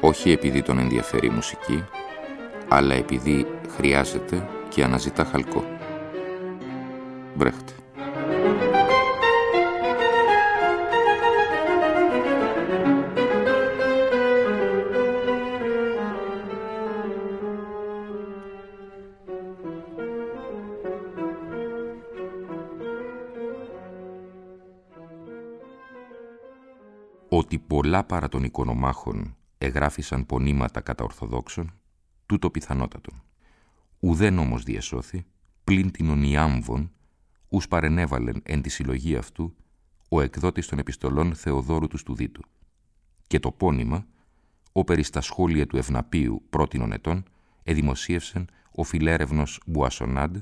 όχι επειδή τον ενδιαφέρει η μουσική, αλλά επειδή χρειάζεται και αναζητά χαλκό. Μπρέχτε. Ότι πολλά παρά των οικονομάχων εγγράφησαν πονήματα κατά Ορθοδόξων, τούτο πιθανότατον. Ουδέν όμως διεσώθη, πλην την ονιάμβων, ους παρενέβαλεν εν τη συλλογή αυτού, ο εκδότης των επιστολών Θεοδόρου του Στουδίτου. Και το πόνημα, ο περί στα σχόλια του Ευναπίου πρώτην ετών, εδημοσίευσεν ο φιλέρευνος Μπουασονάντ,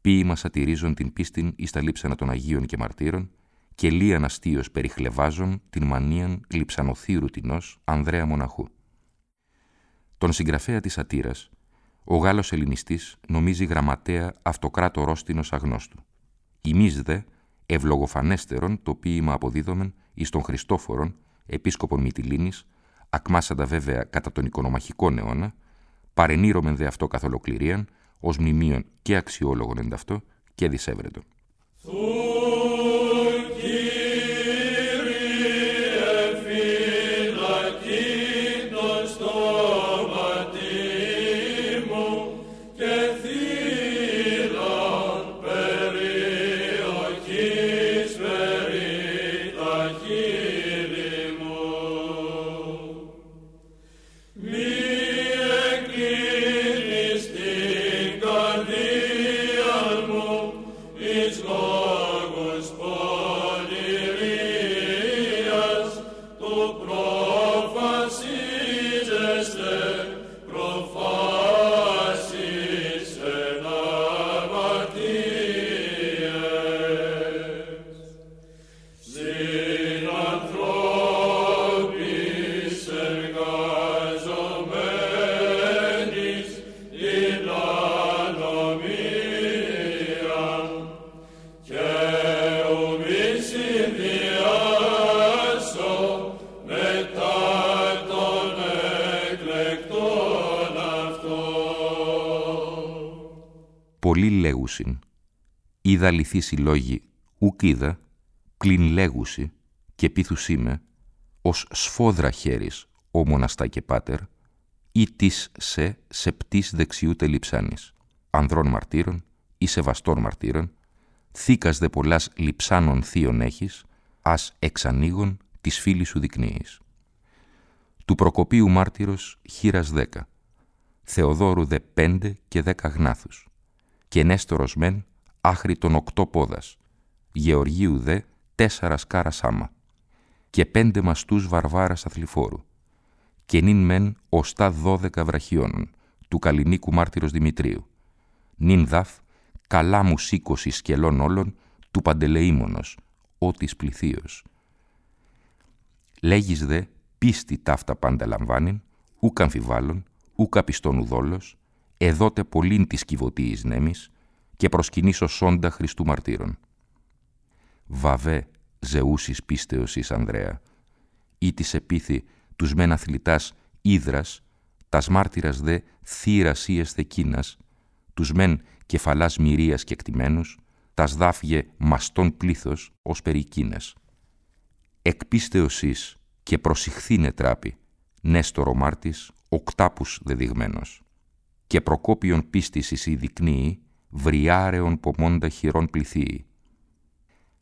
ποίημα σατυρίζον την πίστην εις τα λείψανα των Αγίων και Μαρτύρων, και λίαν αστείος περιχλεβάζων την μανίαν λιψανοθύρου τεινός Ανδρέα Μοναχού. Τον συγγραφέα της σατήρας, ο Γάλλος ελληνιστής νομίζει γραμματέα αυτοκράτο ρόστινος αγνώστου. Ημείς δε, ευλογοφανέστερον το ποίημα αποδίδομεν εις τον Χριστόφορον, επίσκοπον Μυτιλίνης, ακμάσαντα βέβαια κατά τον οικονομαχικό αιώνα, παρενήρωμεν δε αυτό καθ' ολοκληρίαν, ως μνημείων και αξιόλογον ενταυτό και δισεύρετον. Λέγουσιν, είδα λυθεί συλλόγοι ουκ είδα, πλην λέγουσι και πείθους είμαι, ως σφόδρα χέρις ο μοναστά και πάτερ, ή της σε σεπτής δεξιού τελειψάνης, ανδρών μαρτύρων ή σεβαστών μαρτύρων, θήκας δε πολλάς λιψάνων θείων έχεις, ας εξανοίγων της φίλης σου δεικνύεις. Του Προκοπίου μάρτυρος χείρας δέκα, Θεοδόρου δε πέντε και δέκα γνάθους, και Νέστορος μεν άχρη των οκτώ πόδας, Γεωργίου δε τέσσερα σκάρα σάμα, και πέντε μαστούς βαρβάρας αθληφόρου, και νυν μεν οστά δώδεκα βραχιώνων, του καλλινίκου μάρτυρος Δημητρίου, νυν δαφ καλά μου σήκωση σκελών όλων, του παντελεήμονος, ότις πληθείος. Λέγεις δε, πίστη ταύτα πάντα λαμβάνειν, ούκ αμφιβάλλον, ούκ απιστών ουδόλος, εδότε πολλήν της κυβωτίης νέμης και προσκυνήσω σόντα Χριστού μαρτύρων. Βαβέ, ζεούσις πίστεως εις Ανδρέα, ή της επίθη τους μεν αθλητάς ίδρας, τας μάρτυρας δε θύρας ή εσθεκίνας, τους μεν κεφαλάς μυρίας και εκτιμένους, τας δάφγε μαστών πλήθος ως περικίνες. Εκπίστεως εις και προσυχθήνε τράπη, νέστορο μάρτης, οκτάπους δεδειγμένος και προκόπιον πίστης εις δεικνύει, βριάρεων πομόντα χειρών πληθύει.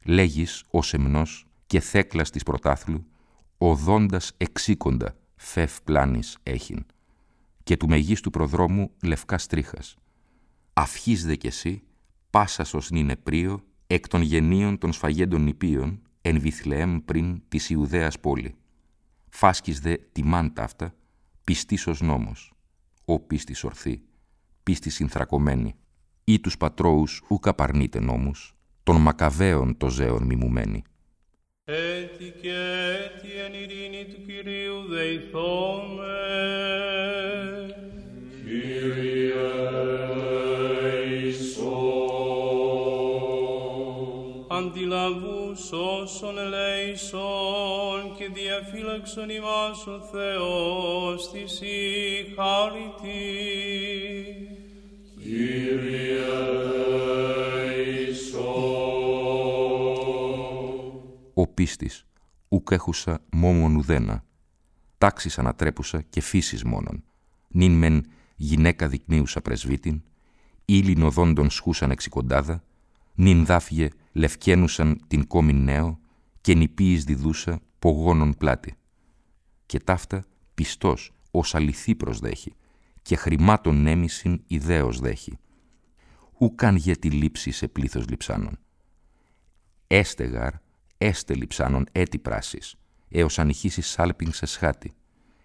Λέγεις ο σεμνός και θέκλας της πρωτάθλου, οδόντας εξήκοντα φεύ πλάνης έχειν, και του μεγίστου προδρόμου λευκά στρίχας. Αυχής δε κι εσύ, πάσας ως νήνε πρίο, εκ των γενίων των σφαγέντων νηπίων, εν Βιθλεέμ πριν της Ιουδαίας πόλη. Φάσκεις δε τιμάν ταύτα, πιστής ως νόμος ο πίστης ορθή, πίστης συνθρακωμένη, ή τους πατρώους ου καπαρνείτε νόμους, των μακαβαίων το ζέον μιμουμένη. Έτι και έτι εν ειρήνη του Κυρίου δεηθώμε. Κύριε Αντιλαβούς όσων ελέησον και διαφύλαξον ημάς ο Θεός της η Ο πίστης, ουκ έχουσα μόμον ουδένα, τάξης ανατρέπουσα και φύσης μόνον, νυν μεν γυναίκα δεικνύουσα πρεσβήτην, ήλιν οδόντων σχούσαν εξικοντάδα, νυν δάφγε λευκένουσαν την κόμιν νέο και νηπίης διδούσα πογόνων πλάτη. Και ταύτα πιστός ως αληθή προσδέχει και χρημάτων νέμισιν ιδέως δέχει. Ουκαν για τη λήψη σε πλήθος λιψάνων. Έστε γάρ, έστε λιψάνων έτη πράσις, έως ανοιχήσει σάλπιν σε σχάτη.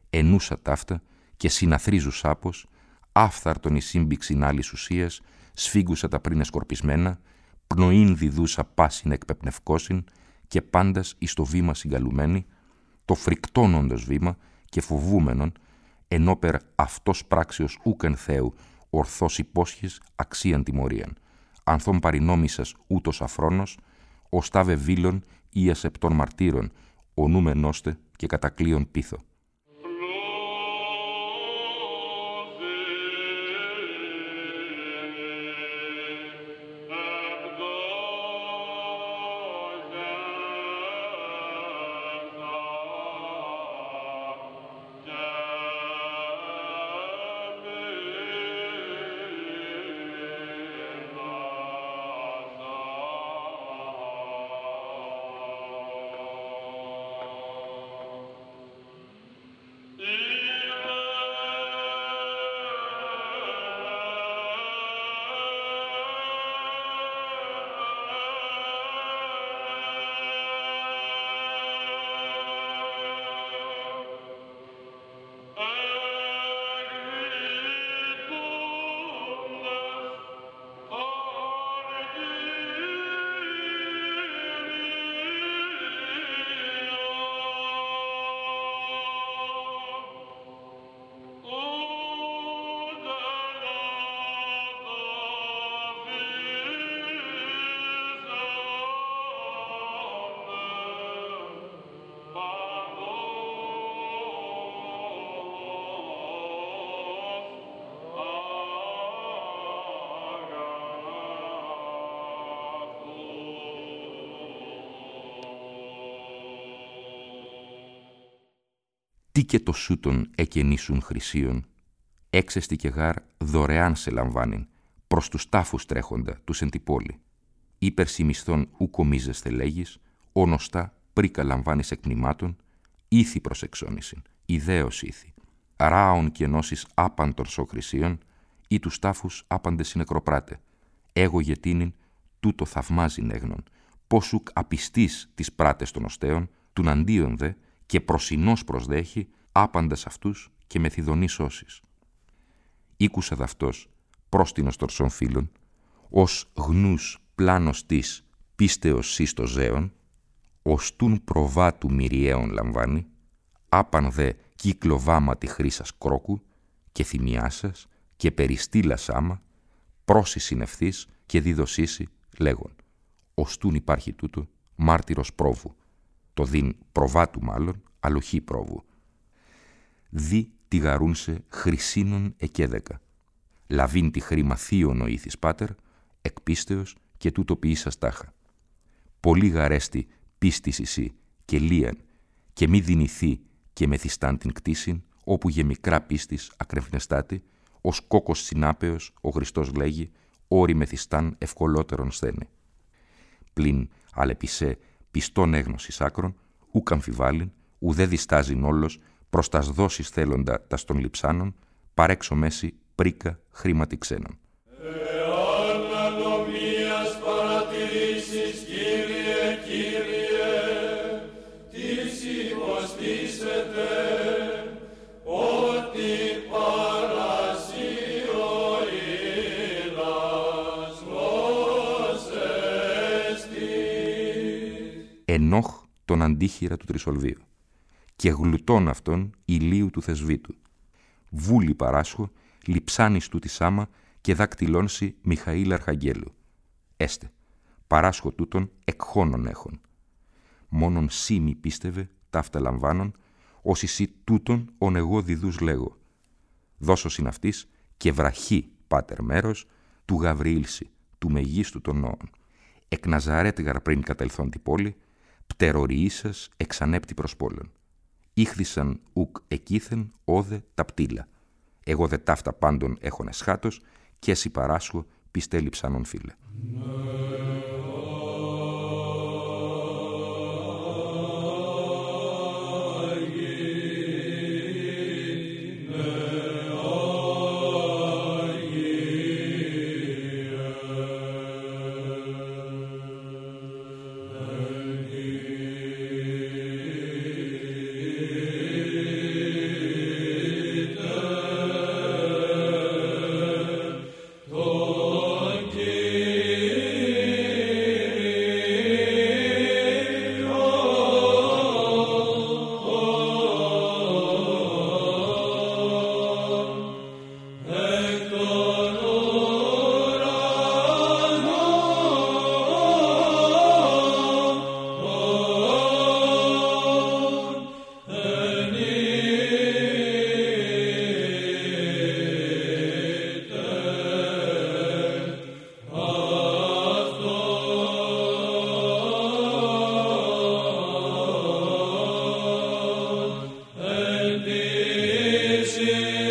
Ενούσα ταύτα και συναθρίζου σάπος, άφθαρτον η σύμπηξη άλλης ουσίας, σφίγγουσα τα πριν σκορπισμένα, πνοήν διδούσα πάσιν εκπεπνευκόσιν και πάντας εις το βήμα συγκαλουμένη, το φρικτώνοντας βήμα και φοβούμενον, ενώπερ αυτός πράξιος ούκεν Θεού, ορθός υπόσχης αξίαν τιμωρίαν. Ανθών παρινόμησας ούτως αφρόνος, οστάβε βίλων ή ασεπτών μαρτύρων, ονούμενώστε και κατακλείον πίθο. Τι και το σούτον εκενήσουν χρυσίων, έξεστη και γάρ δωρεάν σε λαμβάνειν, προς τους τάφους τρέχοντα, τους εν τη πόλη. Ήπερση μισθών ου κομίζεσθε λέγεις, όνοστά πρίκα λαμβάνεις εκμνημάτων, ήθη προς εξόνησιν, ιδέως ήθη. Ράων και ενώσεις άπαντων σοχρυσίων, ή τους τάφους άπαντε συνεκροπράτε. Εγώ γετίνην, τούτο θαυμάζει νέγνων, πόσουκ απιστής τις πράτες των οστέων, τουν αντίον δε, και προσινός προσδέχει άπαντας αυτούς και μεθυδονή σώσεις. Ήκουσα δαυτός, πρόστινος τορσών φίλων, ως γνούς πλάνος της πίστεως σύστο ζέων, ως τούν προβάτου μυριαίων λαμβάνει, άπαν δε κύκλο βάματι χρήσας κρόκου και θυμιάσας και περιστήλας άμα, πρόσης συνευθής και διδοσίση λέγον. Οστούν υπάρχει τούτο μάρτυρος πρόβου, το δίν προβάτου μάλλον, αλοχή πρόβου. Δι τη γαρούνσε χρυσίνων εκέδεκα. Λαβίν τη χρήμα θείον ο ήθης πάτερ, εκπίστεως και τούτο ποιήσα τάχα. Πολύ γαρέστη πίστης εσύ και λίαν και μη δυνηθεί και μεθιστάν την κτήσιν, όπου για μικρά πίστης ακρευνεστάτη, ως κόκος συνάπεως ο Χριστός λέγει, όρι μεθιστάν ευκολότερον σθένε. Πλην αλεπισέ πιστόν έγνωσης άκρων, ούκ αμφιβάλλην, ουδέ διστάζειν όλος, προς τας δόσεις θέλοντα τας των λιψάνων, παρέξω μέση πρίκα χρήματι ξένων. Ενόχ τον αντίχειρα του Τρισολβίου και γλουτών αυτών ηλίου του θεσβήτου. Βούλη παράσχω, λιψάνης του της άμα και δάκτυλώνση Μιχαήλ Αρχαγγέλου. Έστε, παράσχω τούτον εκχώνων έχων. Μόνον σύ μη πίστευε, ταύτα λαμβάνων, όσοι σύ τούτον ον εγώ διδούς λέγω. Δώσω συναυτής και βραχή, πάτερ μέρος, του Γαβριήλση, του μεγίστου των νόων. Εκ Ναζαρέτ πριν κατελθόν την πόλη, πτεροριήσας εξανέπτη προς πόλων. Ήχθησαν ουκ εκείθεν όδε τα πτήλα. Εγώ δε ταύτα πάντων έχων εσχάτως και εσύ παράσχω πιστέλειψανον φίλε.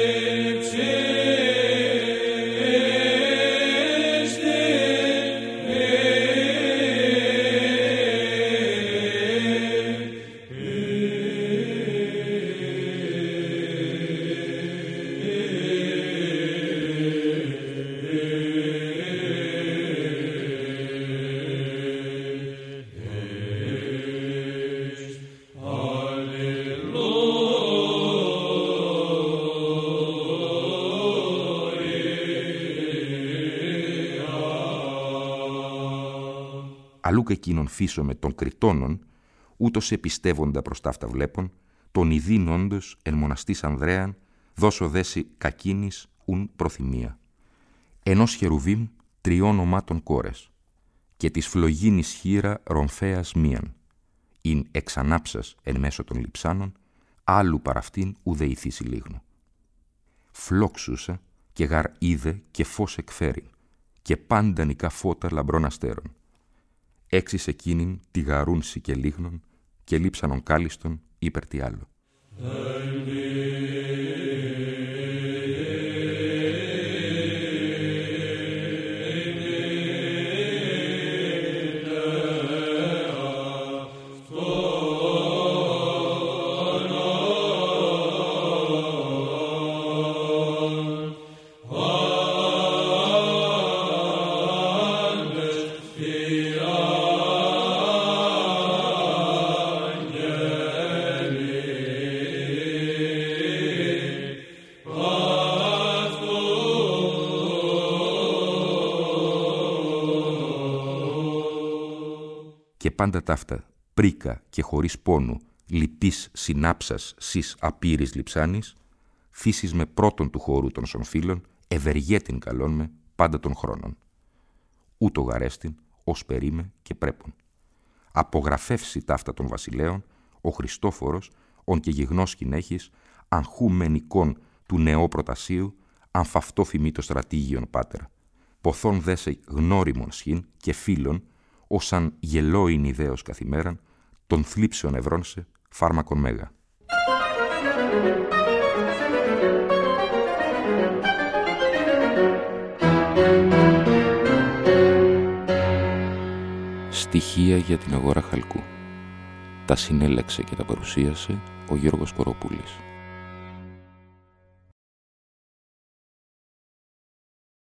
Egypt. Αλλούκ εκείνον με των κριτώνων, ούτως επιστεύοντα προς ταύτα βλέπων, τον ιδίν όντω εν μοναστής Ανδρέαν, δώσω δέσει κακίνης ουν προθυμία. Ενός χερουβίμ τριών ομάτων κόρες, και της φλογίνης χείρα ρομφαία μίαν, ειν εξανάψας εν μέσω των λιψάνων, άλλου παραυτήν ουδεηθήσει λίγνου. Φλόξουσα και γαρ είδε και φως εκφέρει, και πάντα νικά φώτα λαμπρών αστέρων έξι εκείνην τη γαρούνση και λίγνων και λείψανον κάλιστον υπερ τι άλλο. Πάντα ταύτα, πρίκα και χωρίς πόνου, λυπής συνάψας σεις απείρης λιψάνης, φύσεις με πρώτον του χώρου των σομφύλων, ευεργέτην καλών με πάντα των χρόνων. Ούτω γαρέστην, ως περίμε και πρέπον. Απογραφεύσει ταύτα των βασιλέων, ο Χριστόφορος, ον και γιγνός κυνέχης, αγχού μενικών του νεό προτασίου, αν φαυτό φημεί το στρατήγιον πάτερα. Ποθόν δέσε γνώριμον σχήν και φίλων, όσαν γελόιν ιδέως καθημέραν, των θλίψεων ευρώνσε φάρμακον μέγα. Στοιχεία για την αγορά χαλκού. Τα συνέλεξε και τα παρουσίασε ο Γιώργος Κοροπούλης.